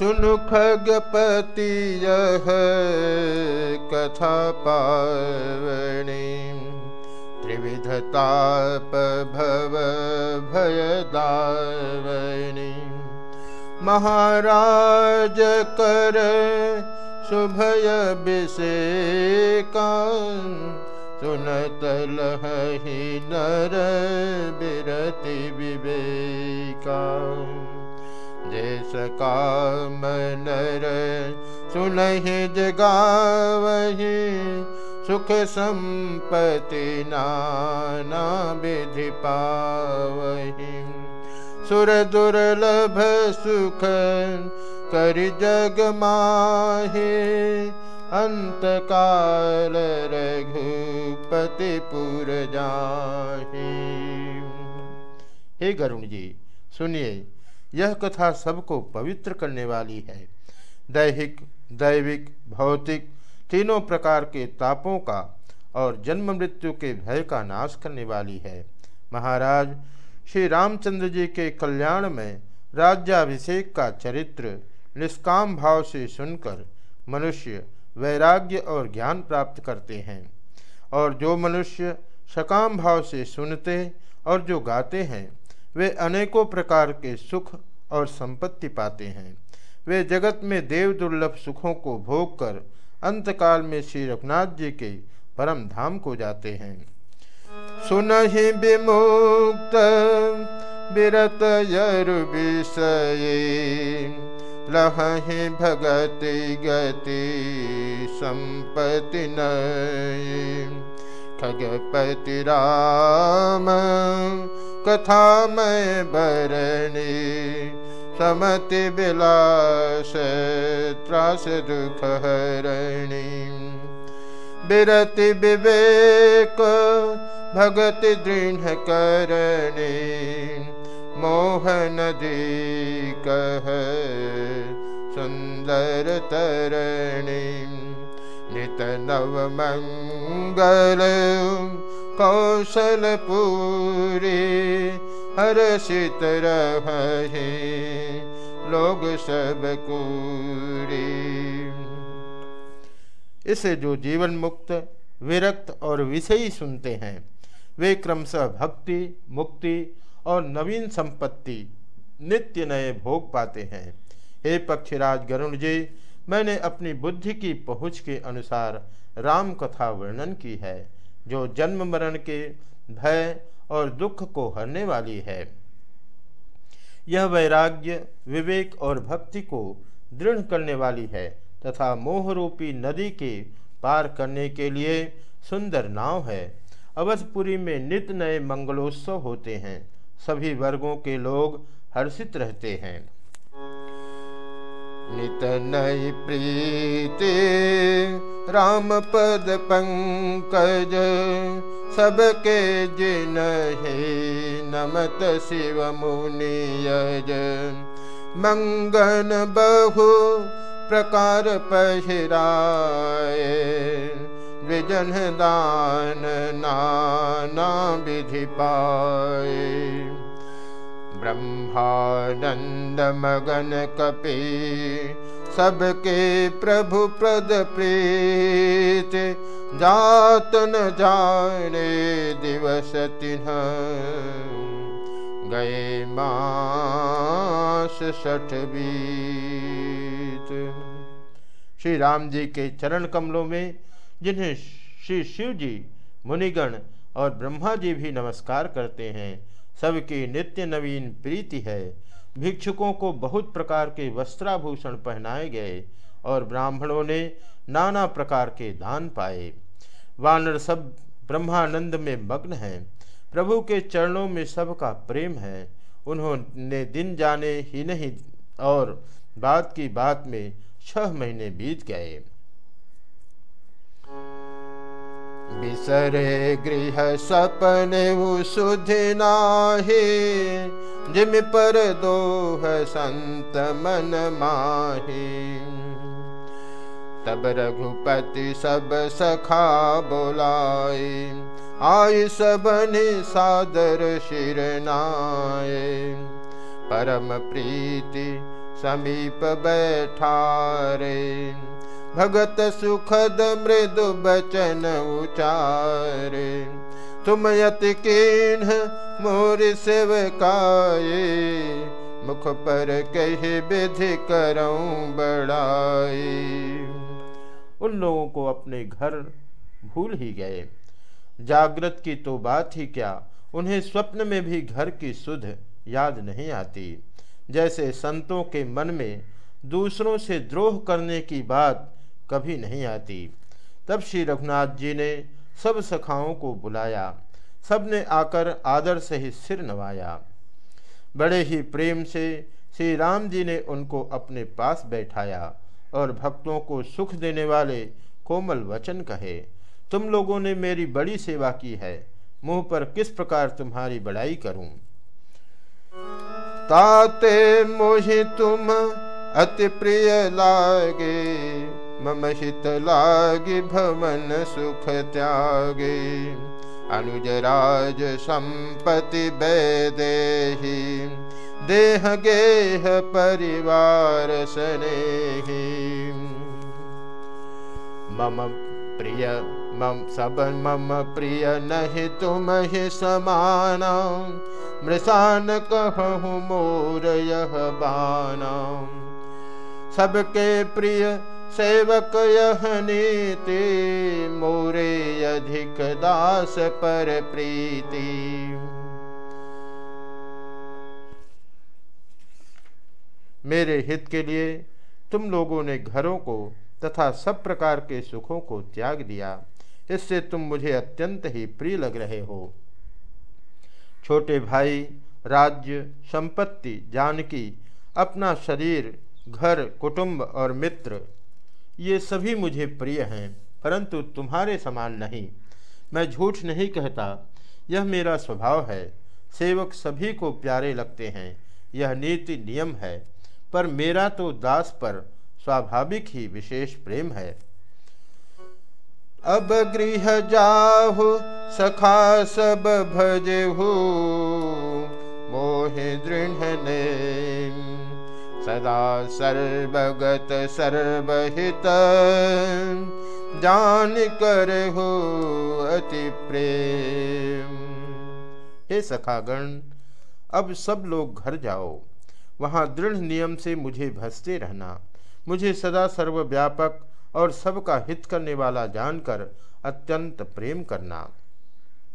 सुनु खगपति यह कथा पावणी त्रिविधताप भव भयदावणी महाराज कर शुभय विषेका, सुनत लहि नर बिरति विवेका। जैस काम नर सुनहि जगावहि, सुख संपत्ति नाना विधि पावहि। सुर दुर्लभ सुख कर जग माहे अंत काल रघुपति पुर जाहे। हे गरुण जी, सुनिए यह कथा सबको पवित्र करने वाली है। दैहिक, दैविक, भौतिक तीनों प्रकार के तापों का और जन्म मृत्यु के भय का नाश करने वाली है। महाराज, श्री रामचंद्र जी के कल्याण में राज्याभिषेक का चरित्र निष्काम भाव से सुनकर मनुष्य वैराग्य और ज्ञान प्राप्त करते हैं और जो मनुष्य सकाम भाव से सुनते और जो गाते हैं वे अनेकों प्रकार के सुख और संपत्ति पाते हैं। वे जगत में देव दुर्लभ सुखों को भोग कर अंतकाल में श्री रघुनाथ जी के परम धाम को जाते हैं। सुनहि विमुक्त विरत भगति गति संपति नय। खगपति राम कथा मैं बरणी समति विलास त्रास दुख हरणी। बिरति विवेक भगति दृढ़ करणे मोहन दी कह सुंदर तरणी। नित नव मंगल कौशल पूरी हर सित रहे लोग सब कूरी इसे जो जीवन मुक्त, विरक्त और विषयी सुनते हैं, वे क्रमशः भक्ति, मुक्ति और नवीन संपत्ति, नित्य नए भोग पाते हैं। हे पक्षीराज गरुण जी, मैंने अपनी बुद्धि की पहुँच के अनुसार राम कथा वर्णन की है, जो जन्म मरण के भय और दुख को हरने वाली है। यह वैराग्य, विवेक और भक्ति को दृढ़ करने वाली है तथा मोह रूपी नदी के पार करने के लिए सुंदर नाव है। अवधपुरी में नित नए मंगलोत्सव होते हैं। सभी वर्गों के लोग हर्षित रहते हैं। नित नई प्रीति राम पद पंकज सबके जिन नमत शिव मुनियज मंगन बहु प्रकार पहिराए विजन दान नाना विधि पाए ब्रह्मानंद मगन कपि सबके प्रभु प्रद प्रीत, जात न जाने दिवस तिन्ह। गए मास सठ बीत। श्री राम जी के चरण कमलों में, जिन्हें श्री शिव जी, मुनिगण और ब्रह्मा जी भी नमस्कार करते हैं सबकी नित्य नवीन प्रीति है। भिक्षुकों को बहुत प्रकार के वस्त्राभूषण पहनाए गए और ब्राह्मणों ने नाना प्रकार के दान पाए। वानर सब ब्रह्मानंद में मग्न हैं। प्रभु के चरणों में सबका प्रेम है। उन्होंने दिन जाने ही नहीं और बात की बात में छह महीने बीत गए। बिसरे गृह सपने सुधि नाहे, जिम पर दोह संत मन माही। तब रघुपति सब सखा बोलाए, आय सबने सादर शिरनाए परम प्रीति समीप बैठारे भगत सुखद मृदु बचन उचारे। तुम यति कीन मोर सेवकाये, मुख पर कह विधि करऊं बड़ाई उन लोगों को अपने घर भूल ही गए। जागृत की तो बात ही क्या, उन्हें स्वप्न में भी घर की सुध याद नहीं आती। जैसे संतों के मन में दूसरों से द्रोह करने की बात कभी नहीं आती। तब श्री रघुनाथ जी ने सब सखाओं को बुलाया। सबने आकर आदर से ही सिर नवाया। बड़े ही प्रेम से श्री राम जी ने उनको अपने पास बैठाया और भक्तों को सुख देने वाले कोमल वचन कहे, तुम लोगों ने मेरी बड़ी सेवा की है। मुँह पर किस प्रकार तुम्हारी बड़ाई करूँ? ताते मोहि तुम अति प्रिय लागे। मम हित लागे भवन सुख त्यागे। अनुज राज संपति वैदेही देह गेह परिवार स्नेही। मम प्रिय, मम सब मम प्रिय, नहीं तुम ही समान। मृषान कहूँ मोर यह बाना सबके प्रिय सेवक यह नीति मोरे अधिक दास पर प्रीति। मेरे हित के लिए तुम लोगों ने घरों को तथा सब प्रकार के सुखों को त्याग दिया। इससे तुम मुझे अत्यंत ही प्रिय लग रहे हो। छोटे भाई, राज्य, संपत्ति, जानकी, अपना शरीर, घर, कुटुंब और मित्र ये सभी मुझे प्रिय हैं, परंतु तुम्हारे समान नहीं। मैं झूठ नहीं कहता, यह मेरा स्वभाव है। सेवक सभी को प्यारे लगते हैं, यह नीति नियम है, पर मेरा तो दास पर स्वाभाविक ही विशेष प्रेम है। अब गृह जाहु, सखा सब भजहु मोहे दृढ़ ने सदा सर्वगत सर्वहित। जान कर हो अति प्रेम। हे सखागण, अब सब लोग घर जाओ। वहाँ दृढ़ नियम से मुझे भसते रहना। मुझे सदा सर्वव्यापक और सबका हित करने वाला जानकर अत्यंत प्रेम करना।